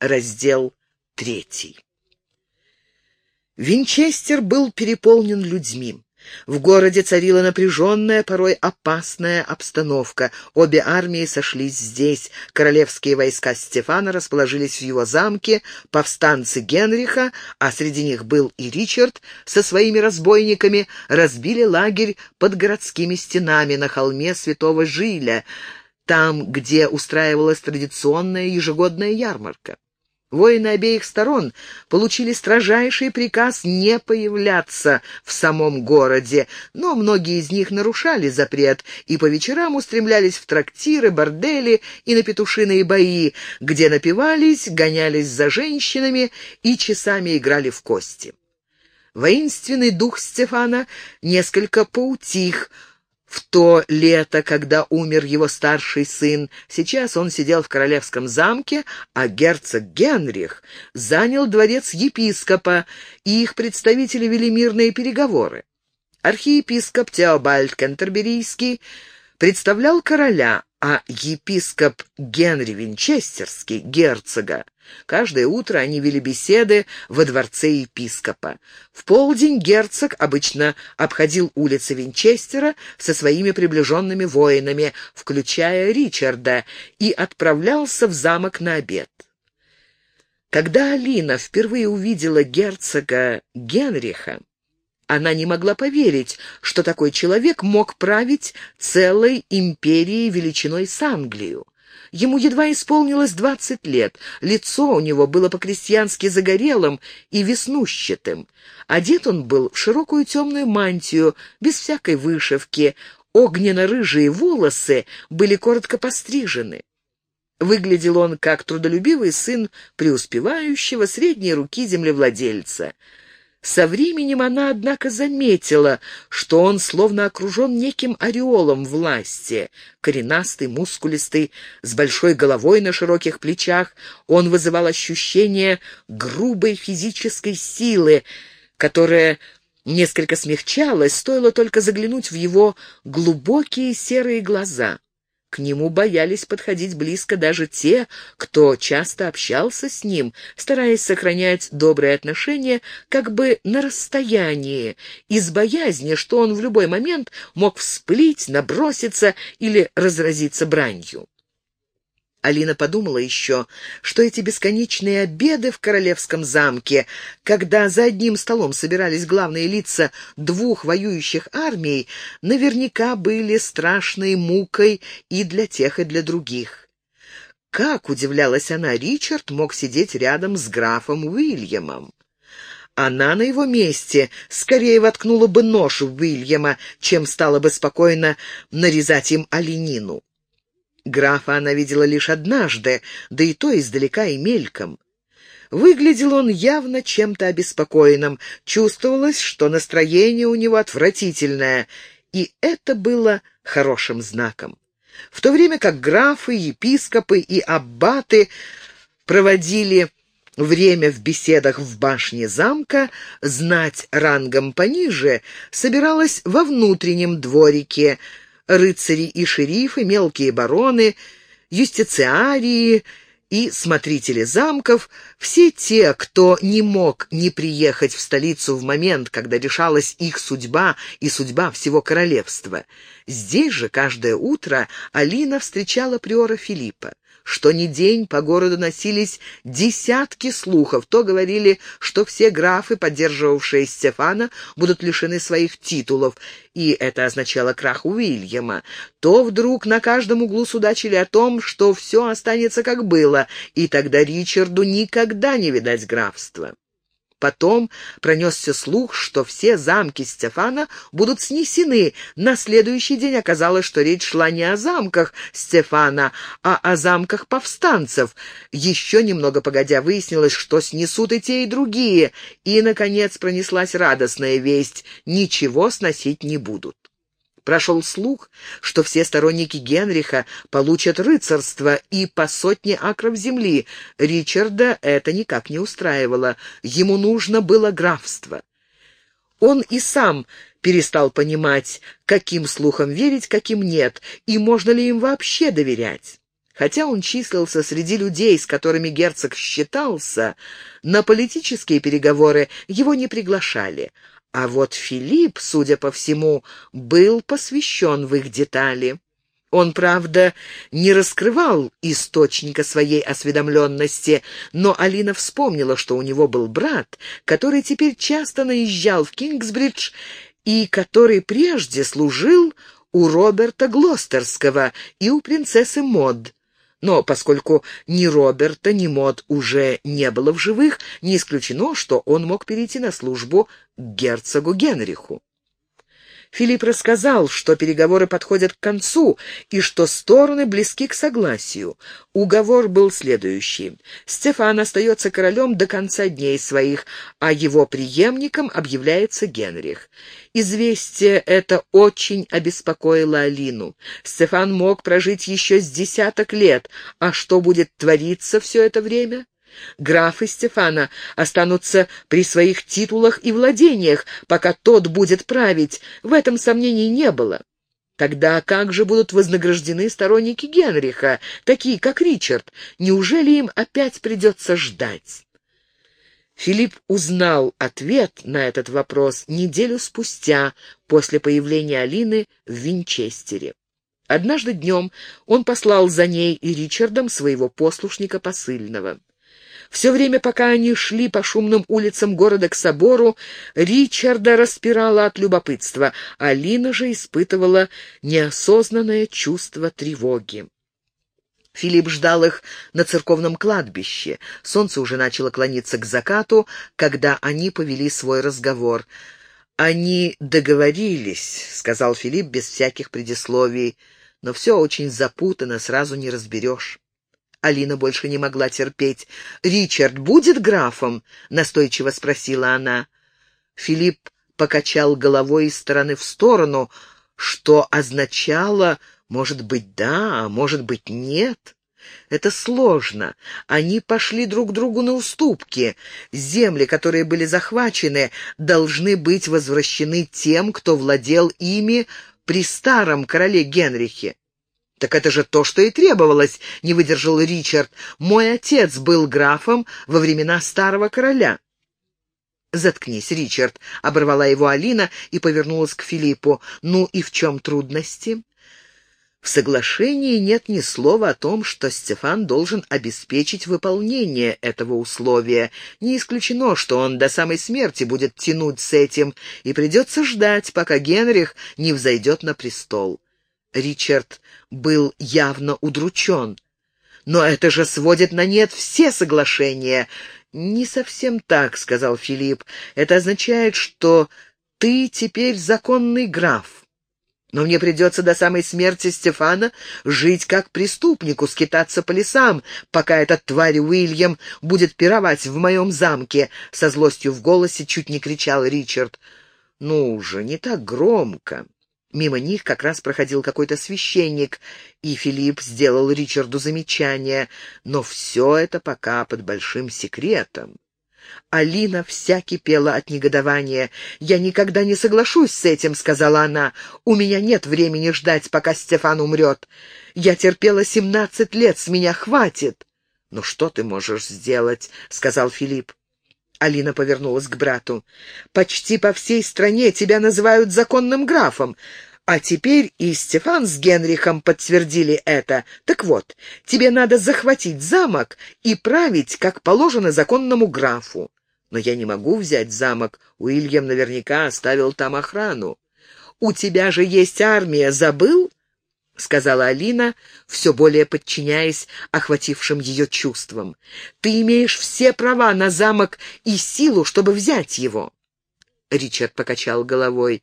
Раздел третий. Винчестер был переполнен людьми. В городе царила напряженная, порой опасная обстановка. Обе армии сошлись здесь. Королевские войска Стефана расположились в его замке, повстанцы Генриха, а среди них был и Ричард, со своими разбойниками, разбили лагерь под городскими стенами на холме Святого Жиля, там, где устраивалась традиционная ежегодная ярмарка. Воины обеих сторон получили строжайший приказ не появляться в самом городе, но многие из них нарушали запрет и по вечерам устремлялись в трактиры, бордели и на петушиные бои, где напивались, гонялись за женщинами и часами играли в кости. Воинственный дух Стефана несколько поутих, в то лето, когда умер его старший сын. Сейчас он сидел в королевском замке, а герцог Генрих занял дворец епископа, и их представители вели мирные переговоры. Архиепископ Теобальд Кентерберийский представлял короля, а епископ Генри Винчестерский — герцога. Каждое утро они вели беседы во дворце епископа. В полдень герцог обычно обходил улицы Винчестера со своими приближенными воинами, включая Ричарда, и отправлялся в замок на обед. Когда Алина впервые увидела герцога Генриха, она не могла поверить, что такой человек мог править целой империей величиной с Англию. Ему едва исполнилось двадцать лет, лицо у него было по-крестьянски загорелым и веснущатым. Одет он был в широкую темную мантию, без всякой вышивки, огненно-рыжие волосы были коротко пострижены. Выглядел он как трудолюбивый сын преуспевающего средней руки землевладельца — со временем она, однако, заметила, что он словно окружен неким ореолом власти. Коренастый, мускулистый, с большой головой на широких плечах, он вызывал ощущение грубой физической силы, которая несколько смягчалась, стоило только заглянуть в его глубокие серые глаза. К нему боялись подходить близко даже те, кто часто общался с ним, стараясь сохранять добрые отношения как бы на расстоянии, из боязни, что он в любой момент мог всплыть, наброситься или разразиться бранью. Алина подумала еще, что эти бесконечные обеды в королевском замке, когда за одним столом собирались главные лица двух воюющих армий, наверняка были страшной мукой и для тех, и для других. Как, удивлялась она, Ричард мог сидеть рядом с графом Уильямом? Она на его месте скорее воткнула бы нож в Уильяма, чем стала бы спокойно нарезать им оленину. Графа она видела лишь однажды, да и то издалека и мельком. Выглядел он явно чем-то обеспокоенным, чувствовалось, что настроение у него отвратительное, и это было хорошим знаком. В то время как графы, епископы и аббаты проводили время в беседах в башне замка, знать рангом пониже собиралась во внутреннем дворике, рыцари и шерифы, мелкие бароны, юстициарии и смотрители замков, все те, кто не мог не приехать в столицу в момент, когда решалась их судьба и судьба всего королевства. Здесь же каждое утро Алина встречала приора Филиппа что ни день по городу носились десятки слухов. То говорили, что все графы, поддерживавшие Стефана, будут лишены своих титулов, и это означало крах Уильяма. То вдруг на каждом углу судачили о том, что все останется как было, и тогда Ричарду никогда не видать графства. Потом пронесся слух, что все замки Стефана будут снесены. На следующий день оказалось, что речь шла не о замках Стефана, а о замках повстанцев. Еще немного погодя выяснилось, что снесут и те, и другие. И, наконец, пронеслась радостная весть — ничего сносить не будут. Прошел слух, что все сторонники Генриха получат рыцарство и по сотне акров земли. Ричарда это никак не устраивало. Ему нужно было графство. Он и сам перестал понимать, каким слухам верить, каким нет, и можно ли им вообще доверять. Хотя он числился среди людей, с которыми герцог считался, на политические переговоры его не приглашали. А вот Филипп, судя по всему, был посвящен в их детали. Он, правда, не раскрывал источника своей осведомленности, но Алина вспомнила, что у него был брат, который теперь часто наезжал в Кингсбридж и который прежде служил у Роберта Глостерского и у принцессы Мод. Но поскольку ни Роберта, ни Мод уже не было в живых, не исключено, что он мог перейти на службу к герцогу Генриху. Филипп рассказал, что переговоры подходят к концу и что стороны близки к согласию. Уговор был следующий. Стефан остается королем до конца дней своих, а его преемником объявляется Генрих. Известие это очень обеспокоило Алину. Стефан мог прожить еще с десяток лет, а что будет твориться все это время? Графы Стефана останутся при своих титулах и владениях, пока тот будет править, в этом сомнений не было. Тогда как же будут вознаграждены сторонники Генриха, такие как Ричард? Неужели им опять придется ждать? Филипп узнал ответ на этот вопрос неделю спустя после появления Алины в Винчестере. Однажды днем он послал за ней и Ричардом своего послушника посыльного. Все время, пока они шли по шумным улицам города к собору, Ричарда распирала от любопытства, а Лина же испытывала неосознанное чувство тревоги. Филипп ждал их на церковном кладбище. Солнце уже начало клониться к закату, когда они повели свой разговор. «Они договорились», — сказал Филипп без всяких предисловий, — «но все очень запутано, сразу не разберешь». Алина больше не могла терпеть. «Ричард будет графом?» — настойчиво спросила она. Филипп покачал головой из стороны в сторону, что означало, может быть, да, а может быть, нет. Это сложно. Они пошли друг другу на уступки. Земли, которые были захвачены, должны быть возвращены тем, кто владел ими при старом короле Генрихе. «Так это же то, что и требовалось», — не выдержал Ричард. «Мой отец был графом во времена старого короля». «Заткнись, Ричард», — оборвала его Алина и повернулась к Филиппу. «Ну и в чем трудности?» В соглашении нет ни слова о том, что Стефан должен обеспечить выполнение этого условия. Не исключено, что он до самой смерти будет тянуть с этим, и придется ждать, пока Генрих не взойдет на престол. Ричард был явно удручен. «Но это же сводит на нет все соглашения!» «Не совсем так», — сказал Филипп. «Это означает, что ты теперь законный граф. Но мне придется до самой смерти Стефана жить как преступнику, скитаться по лесам, пока этот тварь Уильям будет пировать в моем замке», — со злостью в голосе чуть не кричал Ричард. «Ну уже не так громко». Мимо них как раз проходил какой-то священник, и Филипп сделал Ричарду замечание, но все это пока под большим секретом. Алина вся кипела от негодования. «Я никогда не соглашусь с этим», — сказала она. «У меня нет времени ждать, пока Стефан умрет. Я терпела семнадцать лет, с меня хватит». «Ну что ты можешь сделать?» — сказал Филипп. Алина повернулась к брату. «Почти по всей стране тебя называют законным графом. А теперь и Стефан с Генрихом подтвердили это. Так вот, тебе надо захватить замок и править, как положено законному графу. Но я не могу взять замок. Уильям наверняка оставил там охрану. У тебя же есть армия, забыл? — сказала Алина, все более подчиняясь охватившим ее чувствам. «Ты имеешь все права на замок и силу, чтобы взять его». Ричард покачал головой.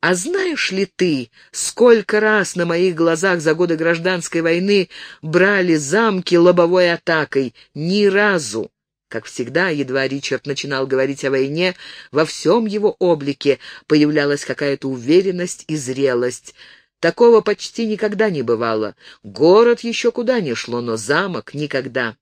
«А знаешь ли ты, сколько раз на моих глазах за годы гражданской войны брали замки лобовой атакой? Ни разу!» Как всегда, едва Ричард начинал говорить о войне, во всем его облике появлялась какая-то уверенность и зрелость — Такого почти никогда не бывало. Город еще куда ни шло, но замок никогда.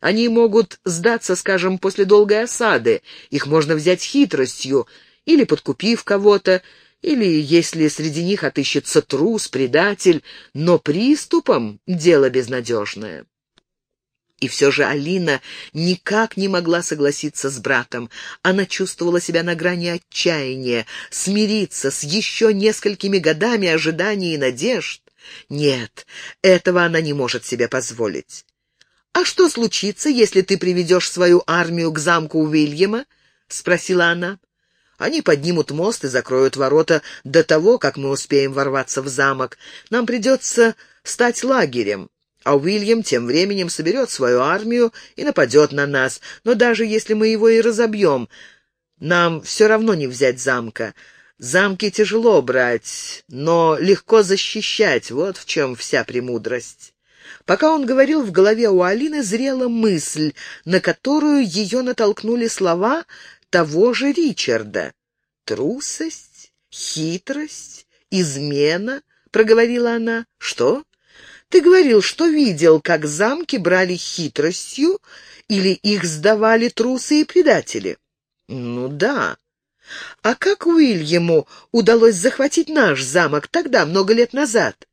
Они могут сдаться, скажем, после долгой осады. Их можно взять хитростью, или подкупив кого-то, или если среди них отыщется трус, предатель, но приступом дело безнадежное. И все же Алина никак не могла согласиться с братом. Она чувствовала себя на грани отчаяния, смириться с еще несколькими годами ожиданий и надежд. Нет, этого она не может себе позволить. «А что случится, если ты приведешь свою армию к замку Уильяма?» — спросила она. «Они поднимут мост и закроют ворота до того, как мы успеем ворваться в замок. Нам придется стать лагерем а Уильям тем временем соберет свою армию и нападет на нас. Но даже если мы его и разобьем, нам все равно не взять замка. Замки тяжело брать, но легко защищать, вот в чем вся премудрость. Пока он говорил, в голове у Алины зрела мысль, на которую ее натолкнули слова того же Ричарда. «Трусость? Хитрость? Измена?» — проговорила она. «Что? Ты говорил, что видел, как замки брали хитростью или их сдавали трусы и предатели. Ну да. А как Уильяму удалось захватить наш замок тогда, много лет назад?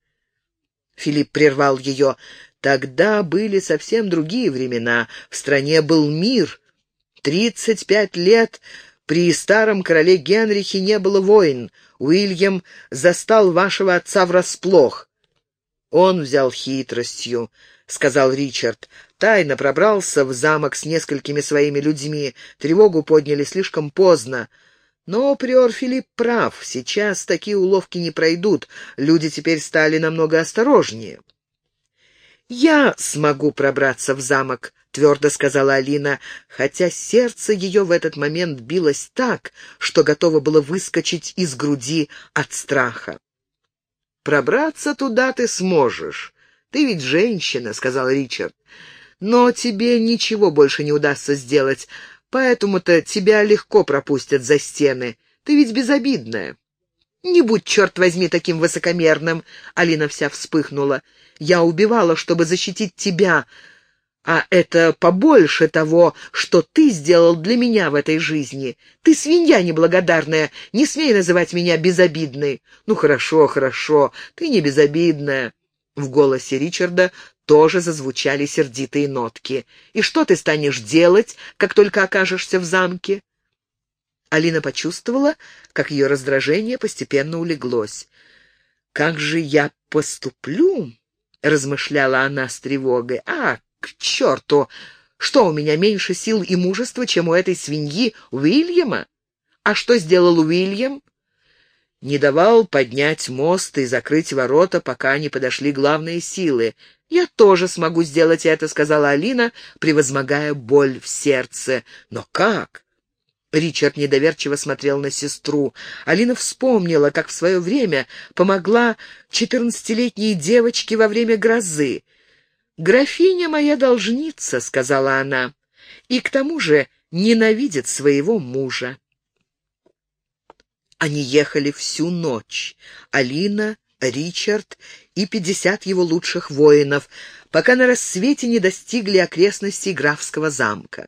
Филипп прервал ее. Тогда были совсем другие времена. В стране был мир. Тридцать пять лет при старом короле Генрихе не было войн. Уильям застал вашего отца врасплох. «Он взял хитростью», — сказал Ричард. «Тайно пробрался в замок с несколькими своими людьми. Тревогу подняли слишком поздно. Но приор Филипп прав. Сейчас такие уловки не пройдут. Люди теперь стали намного осторожнее». «Я смогу пробраться в замок», — твердо сказала Алина, хотя сердце ее в этот момент билось так, что готово было выскочить из груди от страха. Пробраться туда ты сможешь. Ты ведь женщина, — сказал Ричард. Но тебе ничего больше не удастся сделать, поэтому-то тебя легко пропустят за стены. Ты ведь безобидная. «Не будь, черт возьми, таким высокомерным!» Алина вся вспыхнула. «Я убивала, чтобы защитить тебя, а это побольше того, что ты сделал для меня в этой жизни. Ты свинья неблагодарная, не смей называть меня безобидной. Ну, хорошо, хорошо, ты не безобидная. В голосе Ричарда тоже зазвучали сердитые нотки. «И что ты станешь делать, как только окажешься в замке?» Алина почувствовала, как ее раздражение постепенно улеглось. «Как же я поступлю?» — размышляла она с тревогой. «А, к черту! Что, у меня меньше сил и мужества, чем у этой свиньи Уильяма? А что сделал Уильям? Не давал поднять мост и закрыть ворота, пока не подошли главные силы. «Я тоже смогу сделать это», — сказала Алина, превозмогая боль в сердце. «Но как?» Ричард недоверчиво смотрел на сестру. Алина вспомнила, как в свое время помогла четырнадцатилетней девочке во время грозы. «Графиня моя должница», — сказала она, — «и к тому же ненавидит своего мужа». Они ехали всю ночь. Алина, Ричард и пятьдесят его лучших воинов, пока на рассвете не достигли окрестностей графского замка.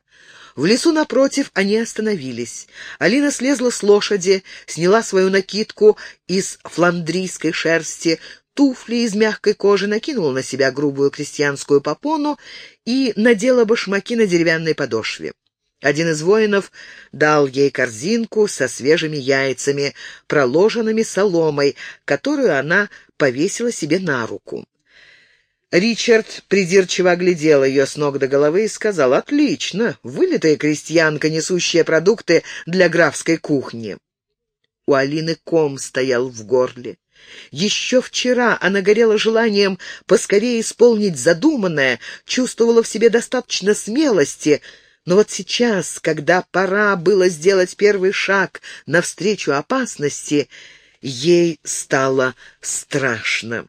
В лесу напротив они остановились. Алина слезла с лошади, сняла свою накидку из фландрийской шерсти, туфли из мягкой кожи, накинула на себя грубую крестьянскую попону и надела башмаки на деревянной подошве. Один из воинов дал ей корзинку со свежими яйцами, проложенными соломой, которую она повесила себе на руку. Ричард придирчиво оглядел ее с ног до головы и сказал, «Отлично, вылитая крестьянка, несущая продукты для графской кухни». У Алины ком стоял в горле. Еще вчера она горела желанием поскорее исполнить задуманное, чувствовала в себе достаточно смелости, но вот сейчас, когда пора было сделать первый шаг навстречу опасности, ей стало страшно.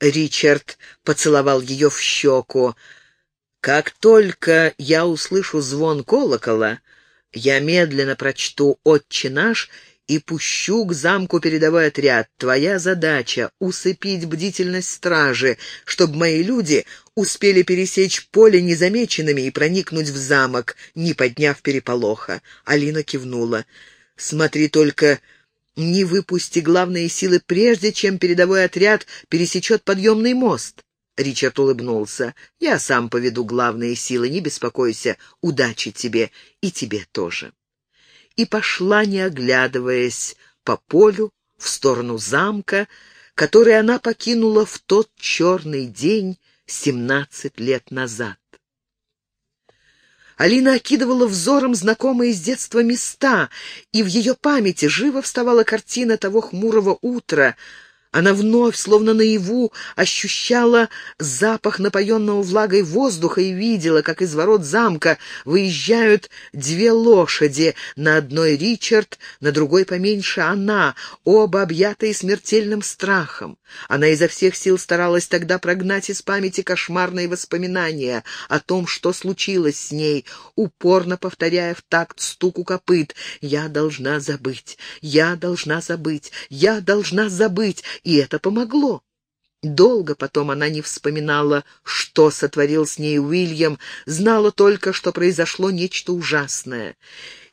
Ричард поцеловал ее в щеку. «Как только я услышу звон колокола, я медленно прочту «Отче наш» и пущу к замку передовой отряд. Твоя задача — усыпить бдительность стражи, чтобы мои люди успели пересечь поле незамеченными и проникнуть в замок, не подняв переполоха. Алина кивнула. «Смотри только, Не выпусти главные силы прежде, чем передовой отряд пересечет подъемный мост. Ричард улыбнулся. «Я сам поведу главные силы, не беспокойся. Удачи тебе и тебе тоже». И пошла, не оглядываясь, по полю в сторону замка, который она покинула в тот черный день семнадцать лет назад. Алина окидывала взором знакомые с детства места, и в ее памяти живо вставала картина того хмурого утра, она вновь, словно наяву, ощущала запах напоенного влагой воздуха и видела, как из ворот замка выезжают две лошади, на одной Ричард, на другой поменьше она, оба объятые смертельным страхом. Она изо всех сил старалась тогда прогнать из памяти кошмарные воспоминания о том, что случилось с ней, упорно повторяя в такт стуку копыт «Я должна забыть, я должна забыть, я должна забыть», и это помогло. Долго потом она не вспоминала, что сотворил с ней Уильям, знала только, что произошло нечто ужасное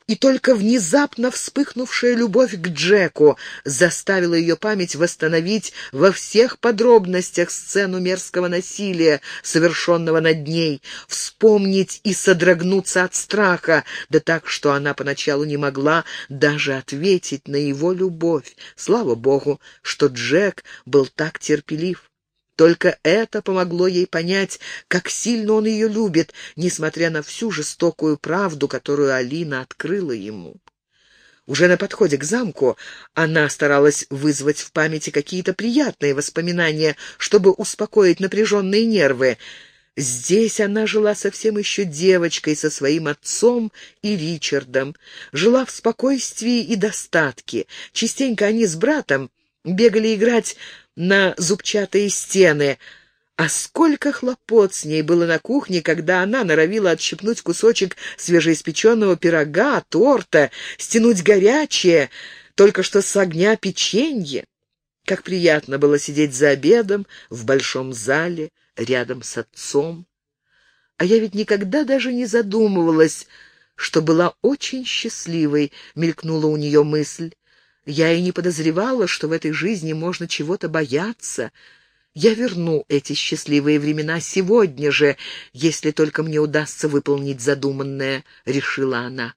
и только внезапно вспыхнувшая любовь к Джеку заставила ее память восстановить во всех подробностях сцену мерзкого насилия, совершенного над ней, вспомнить и содрогнуться от страха, да так, что она поначалу не могла даже ответить на его любовь. Слава богу, что Джек был так терпелив. Только это помогло ей понять, как сильно он ее любит, несмотря на всю жестокую правду, которую Алина открыла ему. Уже на подходе к замку она старалась вызвать в памяти какие-то приятные воспоминания, чтобы успокоить напряженные нервы. Здесь она жила совсем еще девочкой со своим отцом и Ричардом, жила в спокойствии и достатке. Частенько они с братом бегали играть на зубчатые стены. А сколько хлопот с ней было на кухне, когда она норовила отщипнуть кусочек свежеиспеченного пирога, торта, стянуть горячее, только что с огня печенье. Как приятно было сидеть за обедом в большом зале рядом с отцом. А я ведь никогда даже не задумывалась, что была очень счастливой, мелькнула у нее мысль. Я и не подозревала, что в этой жизни можно чего-то бояться. Я верну эти счастливые времена сегодня же, если только мне удастся выполнить задуманное, — решила она.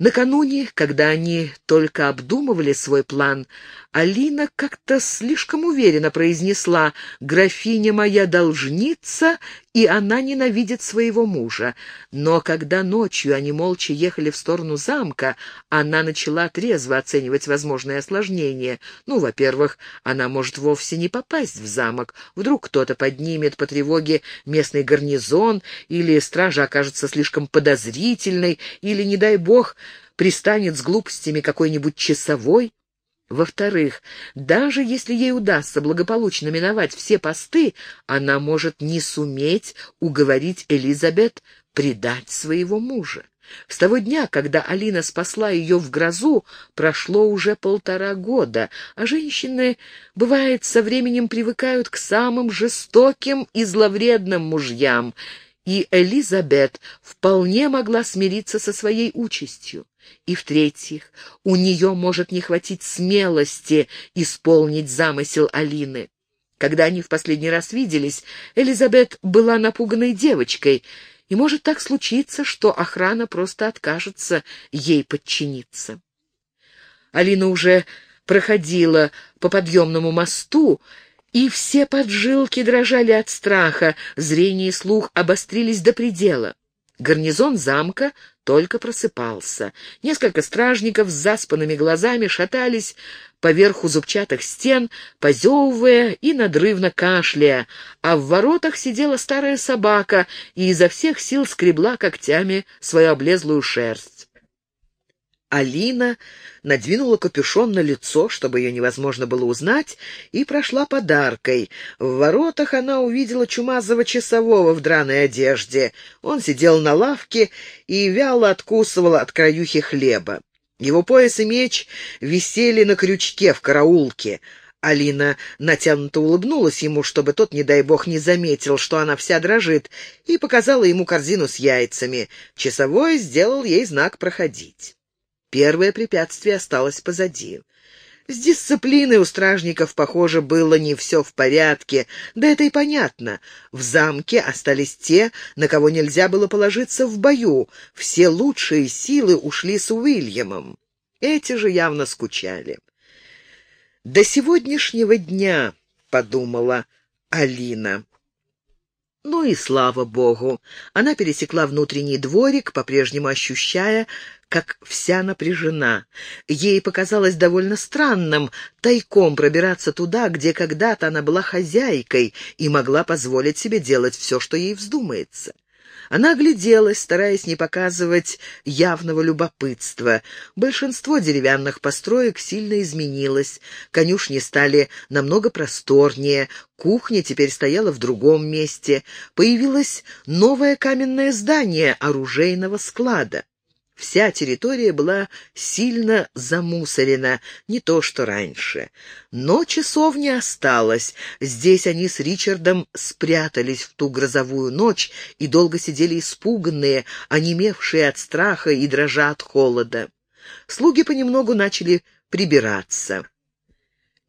Накануне, когда они только обдумывали свой план, Алина как-то слишком уверенно произнесла «Графиня моя должница, и она ненавидит своего мужа». Но когда ночью они молча ехали в сторону замка, она начала трезво оценивать возможные осложнения. Ну, во-первых, она может вовсе не попасть в замок. Вдруг кто-то поднимет по тревоге местный гарнизон, или стража окажется слишком подозрительной, или, не дай бог, пристанет с глупостями какой-нибудь часовой. Во-вторых, даже если ей удастся благополучно миновать все посты, она может не суметь уговорить Элизабет предать своего мужа. С того дня, когда Алина спасла ее в грозу, прошло уже полтора года, а женщины, бывает, со временем привыкают к самым жестоким и зловредным мужьям, и Элизабет вполне могла смириться со своей участью. И в-третьих, у нее может не хватить смелости исполнить замысел Алины. Когда они в последний раз виделись, Элизабет была напуганной девочкой, и может так случиться, что охрана просто откажется ей подчиниться. Алина уже проходила по подъемному мосту, и все поджилки дрожали от страха, зрение и слух обострились до предела. Гарнизон замка только просыпался. Несколько стражников с заспанными глазами шатались поверху зубчатых стен, позевывая и надрывно кашляя, а в воротах сидела старая собака и изо всех сил скребла когтями свою облезлую шерсть. Алина надвинула капюшон на лицо, чтобы ее невозможно было узнать, и прошла подаркой. В воротах она увидела чумазого часового в драной одежде. Он сидел на лавке и вяло откусывал от краюхи хлеба. Его пояс и меч висели на крючке в караулке. Алина натянуто улыбнулась ему, чтобы тот, не дай бог, не заметил, что она вся дрожит, и показала ему корзину с яйцами. Часовой сделал ей знак «проходить». Первое препятствие осталось позади. С дисциплиной у стражников, похоже, было не все в порядке. Да это и понятно. В замке остались те, на кого нельзя было положиться в бою. Все лучшие силы ушли с Уильямом. Эти же явно скучали. «До сегодняшнего дня», — подумала Алина. Ну и слава богу. Она пересекла внутренний дворик, по-прежнему ощущая, как вся напряжена. Ей показалось довольно странным тайком пробираться туда, где когда-то она была хозяйкой и могла позволить себе делать все, что ей вздумается. Она огляделась, стараясь не показывать явного любопытства. Большинство деревянных построек сильно изменилось. Конюшни стали намного просторнее, кухня теперь стояла в другом месте. Появилось новое каменное здание оружейного склада. Вся территория была сильно замусорена, не то что раньше. Но часовня осталась. Здесь они с Ричардом спрятались в ту грозовую ночь и долго сидели испуганные, онемевшие от страха и дрожа от холода. Слуги понемногу начали прибираться.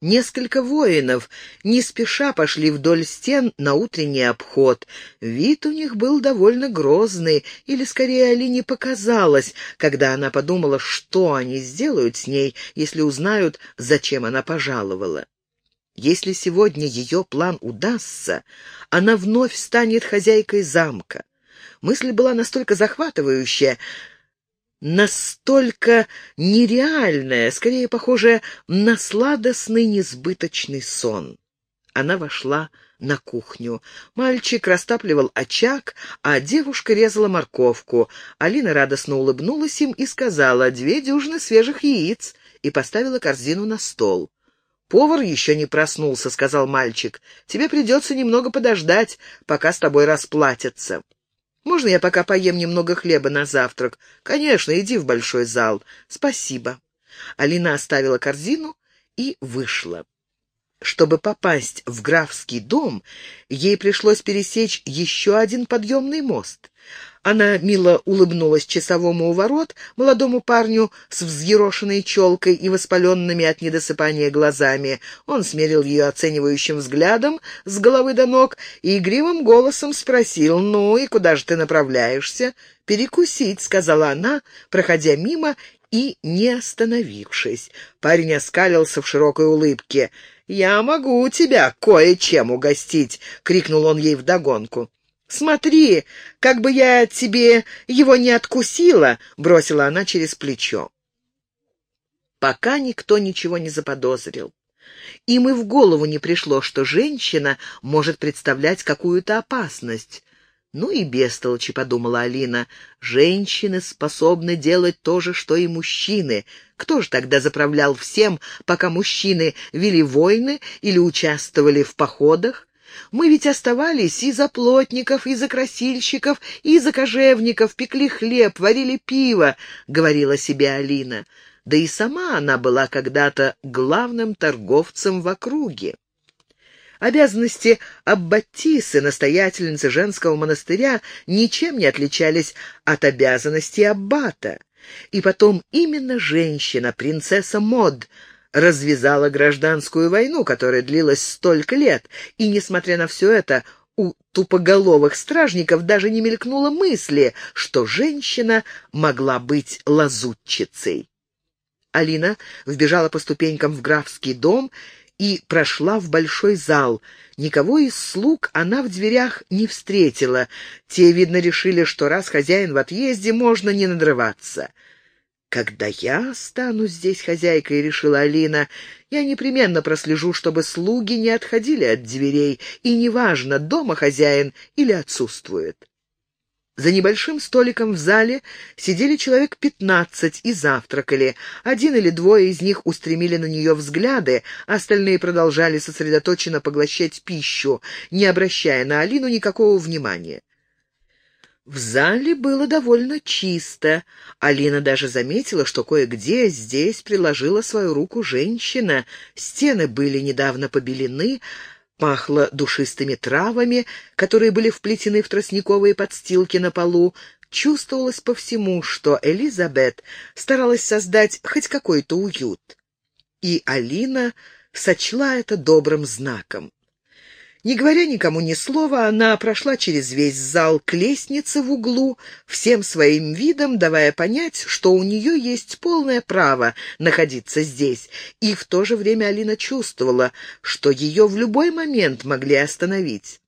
Несколько воинов не спеша пошли вдоль стен на утренний обход. Вид у них был довольно грозный, или, скорее, Алине показалось, когда она подумала, что они сделают с ней, если узнают, зачем она пожаловала. Если сегодня ее план удастся, она вновь станет хозяйкой замка. Мысль была настолько захватывающая, настолько нереальная, скорее похожая на сладостный несбыточный сон. Она вошла на кухню. Мальчик растапливал очаг, а девушка резала морковку. Алина радостно улыбнулась им и сказала «две дюжины свежих яиц» и поставила корзину на стол. «Повар еще не проснулся», — сказал мальчик. «Тебе придется немного подождать, пока с тобой расплатятся». Можно я пока поем немного хлеба на завтрак? Конечно, иди в большой зал. Спасибо. Алина оставила корзину и вышла. Чтобы попасть в графский дом, ей пришлось пересечь еще один подъемный мост. Она мило улыбнулась часовому у ворот, молодому парню с взъерошенной челкой и воспаленными от недосыпания глазами. Он смерил ее оценивающим взглядом с головы до ног и игривым голосом спросил, «Ну и куда же ты направляешься?» «Перекусить», — сказала она, проходя мимо и не остановившись. Парень оскалился в широкой улыбке. «Я могу тебя кое-чем угостить!» — крикнул он ей вдогонку. «Смотри, как бы я тебе его не откусила!» — бросила она через плечо. Пока никто ничего не заподозрил. Им и в голову не пришло, что женщина может представлять какую-то опасность. «Ну и бестолочи», — подумала Алина, — «женщины способны делать то же, что и мужчины. Кто же тогда заправлял всем, пока мужчины вели войны или участвовали в походах? Мы ведь оставались и за плотников, и за красильщиков, и за кожевников, пекли хлеб, варили пиво», — говорила себе Алина. Да и сама она была когда-то главным торговцем в округе. Обязанности аббатисы, настоятельницы женского монастыря, ничем не отличались от обязанностей аббата. И потом именно женщина, принцесса Мод, развязала гражданскую войну, которая длилась столько лет, и, несмотря на все это, у тупоголовых стражников даже не мелькнуло мысли, что женщина могла быть лазутчицей. Алина вбежала по ступенькам в графский дом и прошла в большой зал. Никого из слуг она в дверях не встретила. Те, видно, решили, что раз хозяин в отъезде, можно не надрываться. «Когда я стану здесь хозяйкой», — решила Алина, — «я непременно прослежу, чтобы слуги не отходили от дверей, и неважно, дома хозяин или отсутствует». За небольшим столиком в зале сидели человек пятнадцать и завтракали. Один или двое из них устремили на нее взгляды, остальные продолжали сосредоточенно поглощать пищу, не обращая на Алину никакого внимания. В зале было довольно чисто. Алина даже заметила, что кое-где здесь приложила свою руку женщина. Стены были недавно побелены, Пахло душистыми травами, которые были вплетены в тростниковые подстилки на полу. чувствовалось по всему, что Элизабет старалась создать хоть какой-то уют. И Алина сочла это добрым знаком. Не говоря никому ни слова, она прошла через весь зал к лестнице в углу, всем своим видом давая понять, что у нее есть полное право находиться здесь, и в то же время Алина чувствовала, что ее в любой момент могли остановить.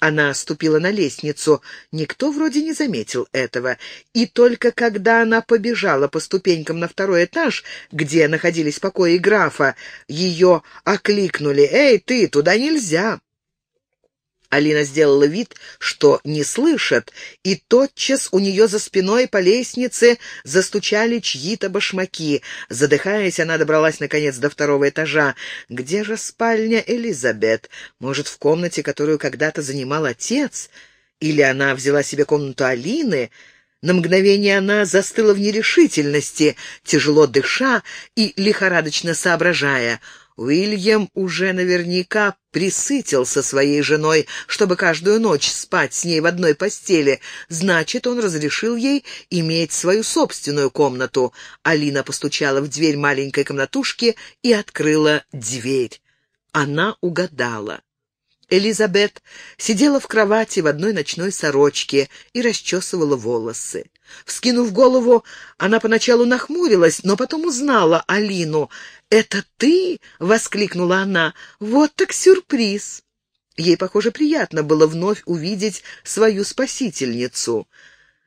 Она ступила на лестницу, никто вроде не заметил этого, и только когда она побежала по ступенькам на второй этаж, где находились покои графа, ее окликнули «Эй, ты, туда нельзя!» Алина сделала вид, что не слышит, и тотчас у нее за спиной по лестнице застучали чьи-то башмаки. Задыхаясь, она добралась, наконец, до второго этажа. Где же спальня Элизабет? Может, в комнате, которую когда-то занимал отец? Или она взяла себе комнату Алины? На мгновение она застыла в нерешительности, тяжело дыша и лихорадочно соображая — Уильям уже наверняка присытился своей женой, чтобы каждую ночь спать с ней в одной постели. Значит, он разрешил ей иметь свою собственную комнату. Алина постучала в дверь маленькой комнатушки и открыла дверь. Она угадала. Элизабет сидела в кровати в одной ночной сорочке и расчесывала волосы. Вскинув голову, она поначалу нахмурилась, но потом узнала Алину. «Это ты?» — воскликнула она. «Вот так сюрприз!» Ей, похоже, приятно было вновь увидеть свою спасительницу.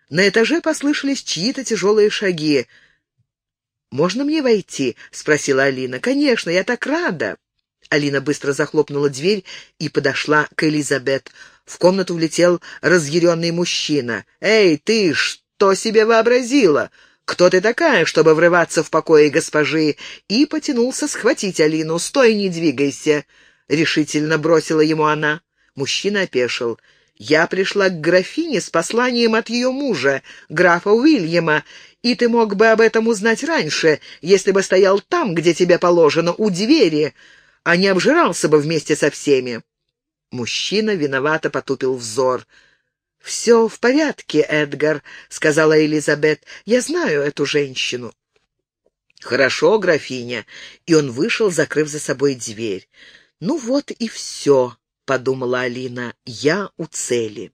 На этаже послышались чьи-то тяжелые шаги. «Можно мне войти?» — спросила Алина. «Конечно, я так рада!» Алина быстро захлопнула дверь и подошла к Элизабет. В комнату влетел разъяренный мужчина. «Эй, ты что себе вообразила? Кто ты такая, чтобы врываться в покои госпожи?» И потянулся схватить Алину. «Стой, не двигайся!» — решительно бросила ему она. Мужчина опешил. «Я пришла к графине с посланием от ее мужа, графа Уильяма, и ты мог бы об этом узнать раньше, если бы стоял там, где тебе положено, у двери а не обжирался бы вместе со всеми. Мужчина виновато потупил взор. «Все в порядке, Эдгар», — сказала Элизабет. «Я знаю эту женщину». «Хорошо, графиня». И он вышел, закрыв за собой дверь. «Ну вот и все», — подумала Алина. «Я у цели».